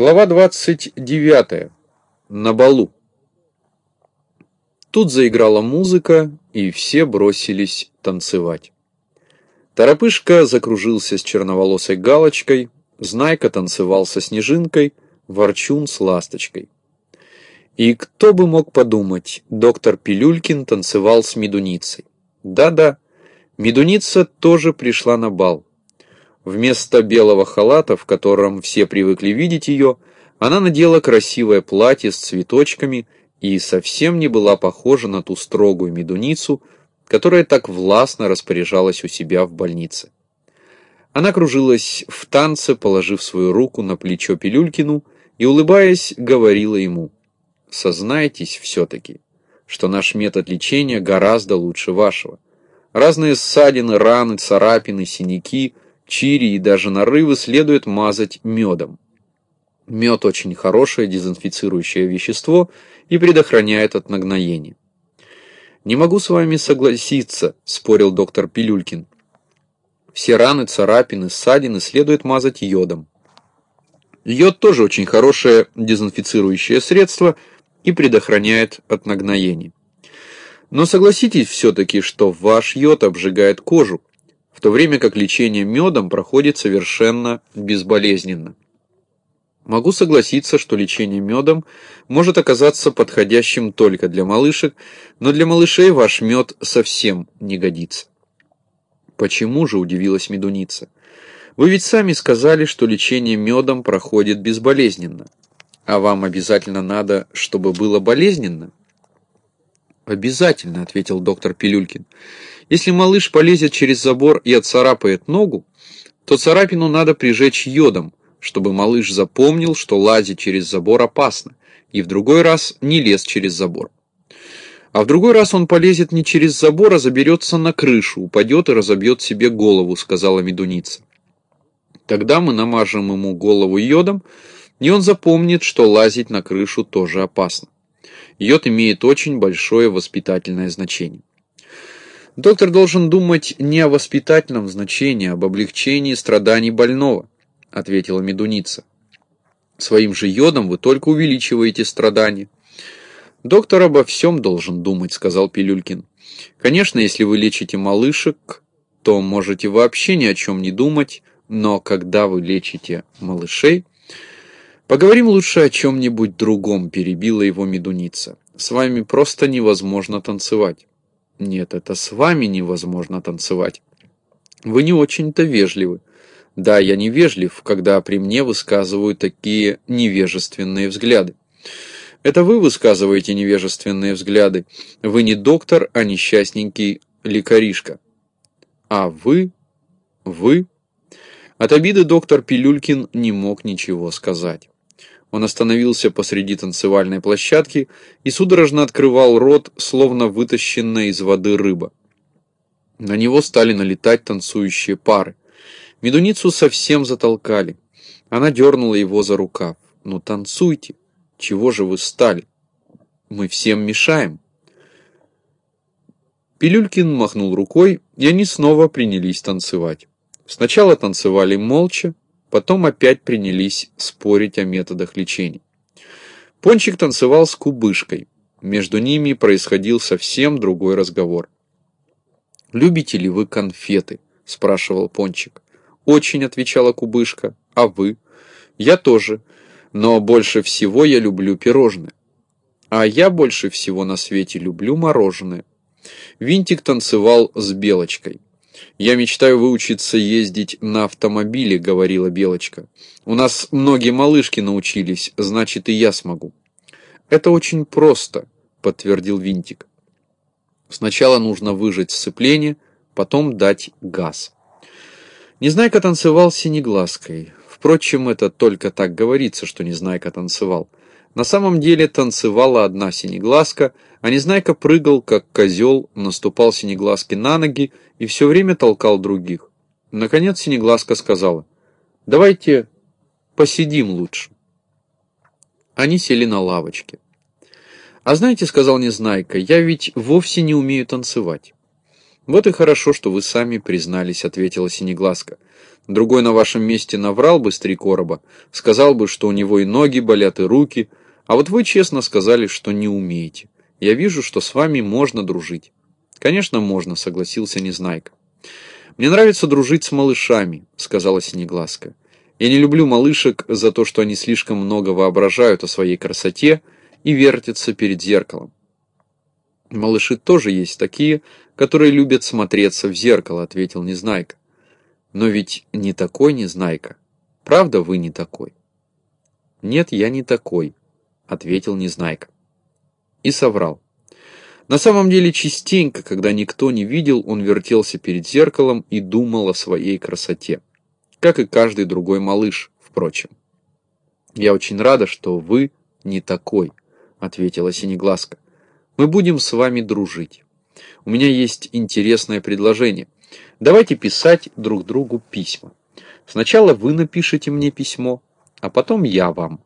Глава 29. На балу. Тут заиграла музыка, и все бросились танцевать. Торопышка закружился с черноволосой галочкой, Знайка танцевал со снежинкой, Ворчун с ласточкой. И кто бы мог подумать, доктор Пилюлькин танцевал с Медуницей. Да-да, Медуница тоже пришла на бал. Вместо белого халата, в котором все привыкли видеть ее, она надела красивое платье с цветочками и совсем не была похожа на ту строгую медуницу, которая так властно распоряжалась у себя в больнице. Она кружилась в танце, положив свою руку на плечо Пилюлькину и, улыбаясь, говорила ему, «Сознайтесь все-таки, что наш метод лечения гораздо лучше вашего. Разные ссадины, раны, царапины, синяки – чири и даже нарывы следует мазать медом. Мед очень хорошее дезинфицирующее вещество и предохраняет от нагноения. «Не могу с вами согласиться», – спорил доктор Пилюлькин. «Все раны, царапины, ссадины следует мазать йодом. Йод тоже очень хорошее дезинфицирующее средство и предохраняет от нагноения. Но согласитесь все-таки, что ваш йод обжигает кожу, в то время как лечение медом проходит совершенно безболезненно. Могу согласиться, что лечение медом может оказаться подходящим только для малышек, но для малышей ваш мед совсем не годится. Почему же, удивилась медуница? Вы ведь сами сказали, что лечение медом проходит безболезненно. А вам обязательно надо, чтобы было болезненно? Обязательно, ответил доктор Пилюлькин. Если малыш полезет через забор и отцарапает ногу, то царапину надо прижечь йодом, чтобы малыш запомнил, что лазить через забор опасно, и в другой раз не лез через забор. А в другой раз он полезет не через забор, а заберется на крышу, упадет и разобьет себе голову, сказала медуница. Тогда мы намажем ему голову йодом, и он запомнит, что лазить на крышу тоже опасно. Йод имеет очень большое воспитательное значение. Доктор должен думать не о воспитательном значении, а об облегчении страданий больного, ответила медуница. Своим же йодом вы только увеличиваете страдания. Доктор обо всем должен думать, сказал Пилюлькин. Конечно, если вы лечите малышек, то можете вообще ни о чем не думать, но когда вы лечите малышей... Поговорим лучше о чем-нибудь другом, перебила его медуница. С вами просто невозможно танцевать. Нет, это с вами невозможно танцевать. Вы не очень-то вежливы. Да, я невежлив, когда при мне высказывают такие невежественные взгляды. Это вы высказываете невежественные взгляды. Вы не доктор, а несчастненький лекаришка. А вы... вы... От обиды доктор Пилюлькин не мог ничего сказать. Он остановился посреди танцевальной площадки и судорожно открывал рот, словно вытащенная из воды рыба. На него стали налетать танцующие пары. Медуницу совсем затолкали. Она дернула его за рукав. «Ну танцуйте! Чего же вы стали? Мы всем мешаем!» Пилюлькин махнул рукой, и они снова принялись танцевать. Сначала танцевали молча, Потом опять принялись спорить о методах лечения. Пончик танцевал с кубышкой. Между ними происходил совсем другой разговор. «Любите ли вы конфеты?» – спрашивал Пончик. «Очень», – отвечала кубышка. «А вы?» «Я тоже. Но больше всего я люблю пирожные». «А я больше всего на свете люблю мороженое». Винтик танцевал с Белочкой. «Я мечтаю выучиться ездить на автомобиле», — говорила Белочка. «У нас многие малышки научились, значит и я смогу». «Это очень просто», — подтвердил Винтик. «Сначала нужно выжать сцепление, потом дать газ». Незнайка танцевал синеглазкой. Впрочем, это только так говорится, что Незнайка танцевал. На самом деле танцевала одна синеглазка, а Незнайка прыгал, как козел, наступал синеглазке на ноги и все время толкал других. Наконец синеглазка сказала, «Давайте посидим лучше». Они сели на лавочке. «А знаете, — сказал Незнайка, — я ведь вовсе не умею танцевать». «Вот и хорошо, что вы сами признались», — ответила Синеглазка. Другой на вашем месте наврал бы с три короба, сказал бы, что у него и ноги болят, и руки, а вот вы честно сказали, что не умеете. Я вижу, что с вами можно дружить. Конечно, можно, согласился Незнайка. Мне нравится дружить с малышами, сказала Синеглазка. Я не люблю малышек за то, что они слишком много воображают о своей красоте и вертятся перед зеркалом. Малыши тоже есть такие, которые любят смотреться в зеркало, ответил Незнайка. Но ведь не такой Незнайка. Правда, вы не такой? Нет, я не такой, ответил Незнайка. И соврал. На самом деле, частенько, когда никто не видел, он вертелся перед зеркалом и думал о своей красоте. Как и каждый другой малыш, впрочем. «Я очень рада, что вы не такой», — ответила Синеглазка. «Мы будем с вами дружить. У меня есть интересное предложение — Давайте писать друг другу письма. Сначала вы напишите мне письмо, а потом я вам.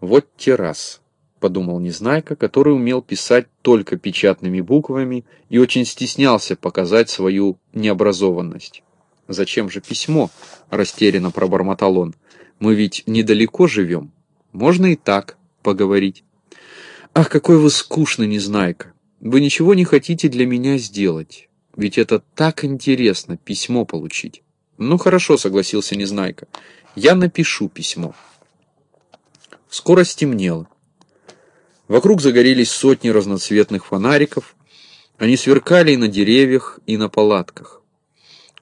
Вот террас, подумал Незнайка, который умел писать только печатными буквами и очень стеснялся показать свою необразованность. «Зачем же письмо?» – растерянно пробормотал он. «Мы ведь недалеко живем. Можно и так поговорить». «Ах, какой вы скучный, Незнайка! Вы ничего не хотите для меня сделать. Ведь это так интересно, письмо получить. Ну хорошо, согласился Незнайка. Я напишу письмо. Скоро стемнело. Вокруг загорелись сотни разноцветных фонариков. Они сверкали и на деревьях, и на палатках.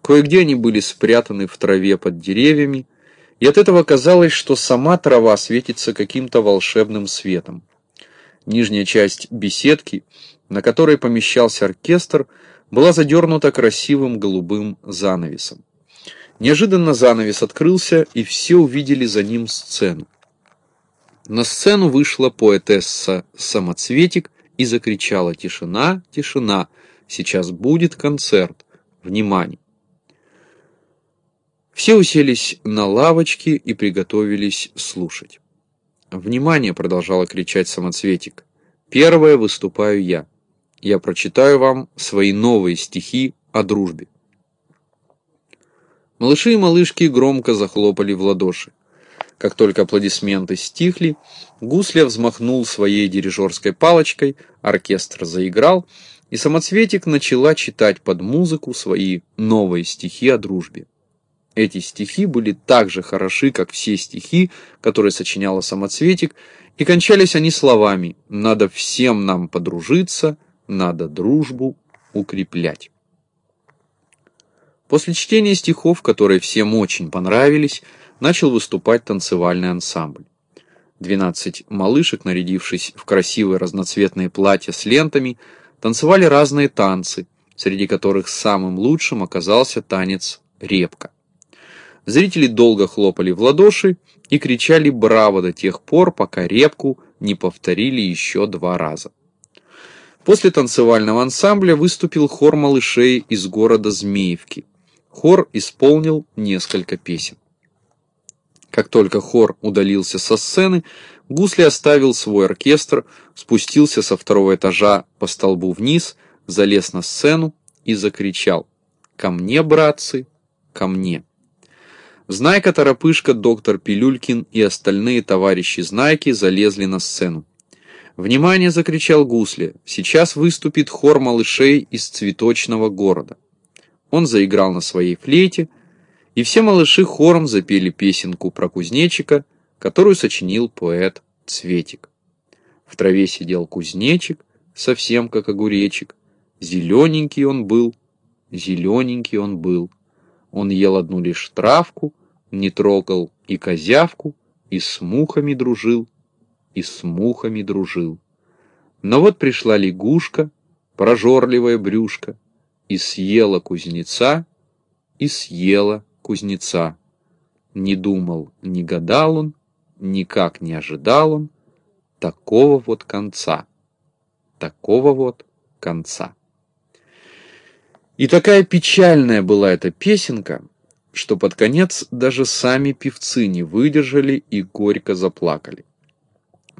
Кое-где они были спрятаны в траве под деревьями, и от этого казалось, что сама трава светится каким-то волшебным светом. Нижняя часть беседки, на которой помещался оркестр, была задернута красивым голубым занавесом. Неожиданно занавес открылся, и все увидели за ним сцену. На сцену вышла поэтесса Самоцветик и закричала «Тишина, тишина! Сейчас будет концерт! Внимание!» Все уселись на лавочке и приготовились слушать. «Внимание!» — продолжала кричать Самоцветик. «Первая выступаю я я прочитаю вам свои новые стихи о дружбе. Малыши и малышки громко захлопали в ладоши. Как только аплодисменты стихли, Гусля взмахнул своей дирижерской палочкой, оркестр заиграл, и Самоцветик начала читать под музыку свои новые стихи о дружбе. Эти стихи были так же хороши, как все стихи, которые сочиняла Самоцветик, и кончались они словами «надо всем нам подружиться», надо дружбу укреплять. После чтения стихов, которые всем очень понравились, начал выступать танцевальный ансамбль. Двенадцать малышек, нарядившись в красивые разноцветные платья с лентами, танцевали разные танцы, среди которых самым лучшим оказался танец «Репка». Зрители долго хлопали в ладоши и кричали «Браво!» до тех пор, пока «Репку» не повторили еще два раза. После танцевального ансамбля выступил хор малышей из города Змеевки. Хор исполнил несколько песен. Как только хор удалился со сцены, Гусли оставил свой оркестр, спустился со второго этажа по столбу вниз, залез на сцену и закричал «Ко мне, братцы, ко мне!». Знайка Торопышка, доктор Пилюлькин и остальные товарищи Знайки залезли на сцену. «Внимание!» — закричал Гусли. «Сейчас выступит хор малышей из цветочного города». Он заиграл на своей флейте, и все малыши хором запели песенку про кузнечика, которую сочинил поэт Цветик. В траве сидел кузнечик, совсем как огуречик. Зелененький он был, зелененький он был. Он ел одну лишь травку, не трогал и козявку, и с мухами дружил и с мухами дружил. Но вот пришла лягушка, прожорливая брюшка, и съела кузнеца, и съела кузнеца. Не думал, не гадал он, никак не ожидал он такого вот конца, такого вот конца. И такая печальная была эта песенка, что под конец даже сами певцы не выдержали и горько заплакали.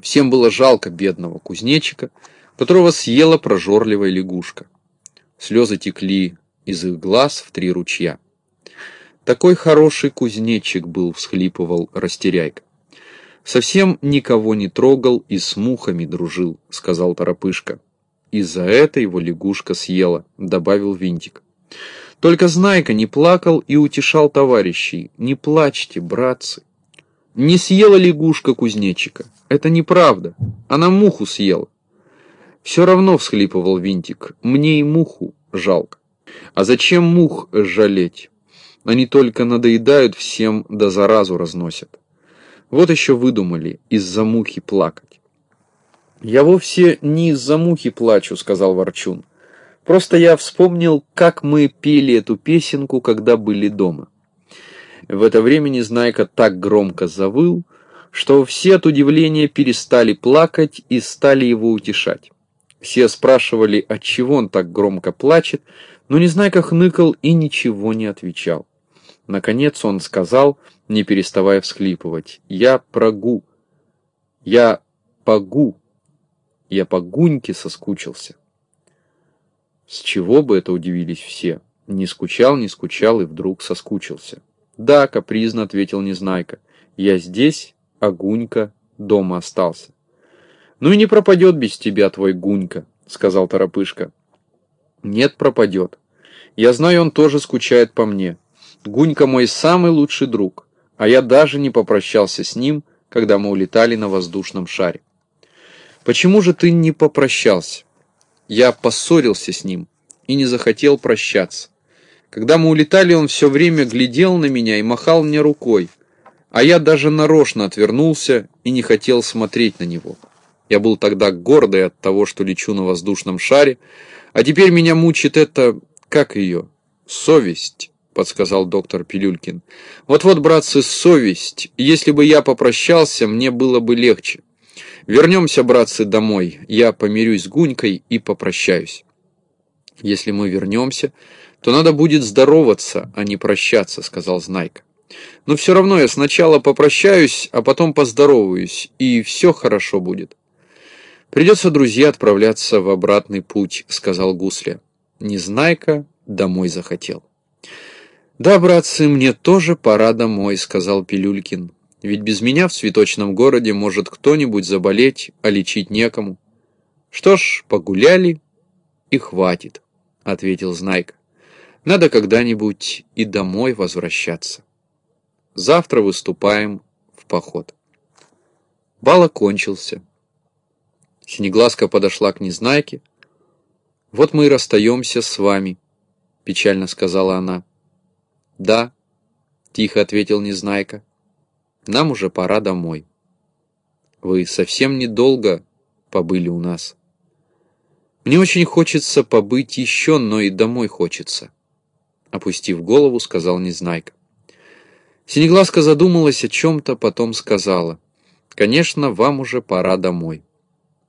Всем было жалко бедного кузнечика, которого съела прожорливая лягушка. Слезы текли из их глаз в три ручья. Такой хороший кузнечик был, всхлипывал Растеряйка. Совсем никого не трогал и с мухами дружил, сказал Торопышка. И за это его лягушка съела, добавил Винтик. Только Знайка не плакал и утешал товарищей. Не плачьте, братцы. Не съела лягушка кузнечика. Это неправда. Она муху съела. Все равно всхлипывал Винтик. Мне и муху жалко. А зачем мух жалеть? Они только надоедают всем, да заразу разносят. Вот еще выдумали из-за мухи плакать. «Я вовсе не из-за мухи плачу», — сказал Ворчун. «Просто я вспомнил, как мы пели эту песенку, когда были дома». В это время Незнайка так громко завыл, что все от удивления перестали плакать и стали его утешать. Все спрашивали, от чего он так громко плачет, но Незнайка хныкал и ничего не отвечал. Наконец он сказал, не переставая всхлипывать, «Я прогу, я погу, я по Гуньке соскучился». С чего бы это удивились все? Не скучал, не скучал и вдруг соскучился. «Да», — капризно ответил Незнайка, — «я здесь, а Гунька дома остался». «Ну и не пропадет без тебя твой Гунька», — сказал Торопышка. «Нет, пропадет. Я знаю, он тоже скучает по мне. Гунька мой самый лучший друг, а я даже не попрощался с ним, когда мы улетали на воздушном шаре». «Почему же ты не попрощался?» «Я поссорился с ним и не захотел прощаться. Когда мы улетали, он все время глядел на меня и махал мне рукой, а я даже нарочно отвернулся и не хотел смотреть на него. Я был тогда гордый от того, что лечу на воздушном шаре, а теперь меня мучит это, как ее, совесть, подсказал доктор Пилюлькин. Вот-вот, братцы, совесть. Если бы я попрощался, мне было бы легче. Вернемся, братцы, домой. Я помирюсь с Гунькой и попрощаюсь. Если мы вернемся, то надо будет здороваться, а не прощаться, сказал Знайка. Но все равно я сначала попрощаюсь, а потом поздороваюсь, и все хорошо будет. Придется, друзья, отправляться в обратный путь, сказал Гусля. Незнайка домой захотел. Да, братцы, мне тоже пора домой, сказал Пилюлькин. Ведь без меня в цветочном городе может кто-нибудь заболеть, а лечить некому. Что ж, погуляли и хватит, ответил Знайка. Надо когда-нибудь и домой возвращаться. Завтра выступаем в поход. Бал окончился. Синеглазка подошла к Незнайке. «Вот мы и расстаемся с вами», — печально сказала она. «Да», — тихо ответил Незнайка. «Нам уже пора домой. Вы совсем недолго побыли у нас. Мне очень хочется побыть еще, но и домой хочется» опустив голову, сказал Незнайка. Синеглазка задумалась о чем-то, потом сказала. «Конечно, вам уже пора домой.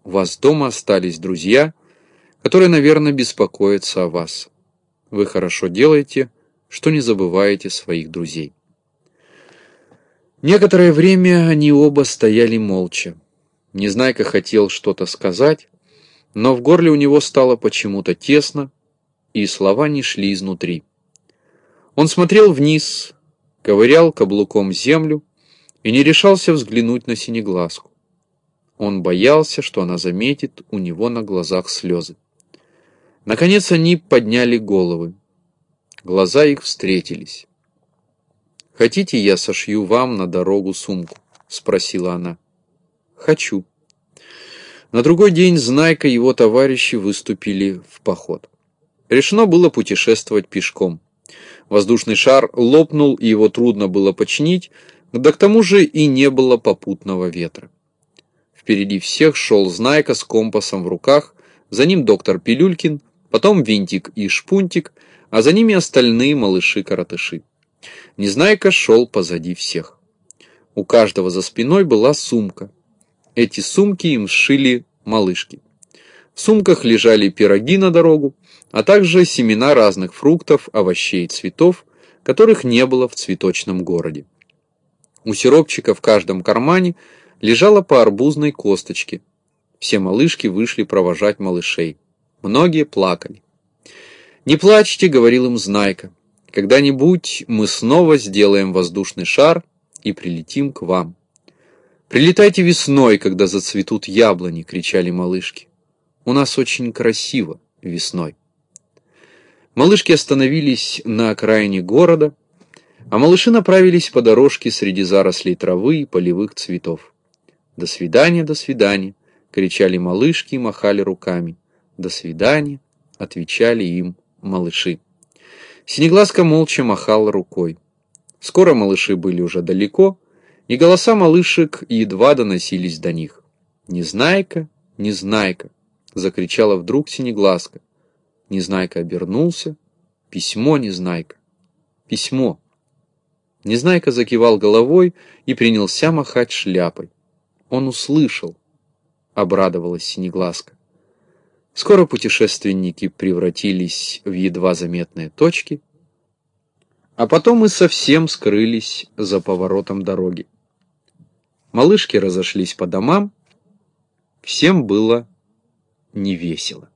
У вас дома остались друзья, которые, наверное, беспокоятся о вас. Вы хорошо делаете, что не забываете своих друзей». Некоторое время они оба стояли молча. Незнайка хотел что-то сказать, но в горле у него стало почему-то тесно, и слова не шли изнутри. Он смотрел вниз, ковырял каблуком землю и не решался взглянуть на синеглазку. Он боялся, что она заметит у него на глазах слезы. Наконец они подняли головы. Глаза их встретились. «Хотите, я сошью вам на дорогу сумку?» — спросила она. «Хочу». На другой день Знайка и его товарищи выступили в поход. Решено было путешествовать пешком. Воздушный шар лопнул, и его трудно было починить, да к тому же и не было попутного ветра. Впереди всех шел Знайка с компасом в руках, за ним доктор Пилюлькин, потом Винтик и Шпунтик, а за ними остальные малыши-коротыши. Незнайка шел позади всех. У каждого за спиной была сумка. Эти сумки им сшили малышки. В сумках лежали пироги на дорогу, а также семена разных фруктов, овощей и цветов, которых не было в цветочном городе. У сиропчика в каждом кармане лежала по арбузной косточке. Все малышки вышли провожать малышей. Многие плакали. «Не плачьте», — говорил им Знайка. Когда-нибудь мы снова сделаем воздушный шар и прилетим к вам. «Прилетайте весной, когда зацветут яблони!» — кричали малышки. «У нас очень красиво весной». Малышки остановились на окраине города, а малыши направились по дорожке среди зарослей травы и полевых цветов. «До свидания, до свидания!» — кричали малышки и махали руками. «До свидания!» — отвечали им малыши. Синеглазка молча махала рукой. Скоро малыши были уже далеко, и голоса малышек едва доносились до них. «Незнайка, Незнайка!» — закричала вдруг Синеглазка. Незнайка обернулся. «Письмо, Незнайка! Письмо!» Незнайка закивал головой и принялся махать шляпой. Он услышал, обрадовалась Синеглазка. Скоро путешественники превратились в едва заметные точки, а потом и совсем скрылись за поворотом дороги. Малышки разошлись по домам, всем было невесело.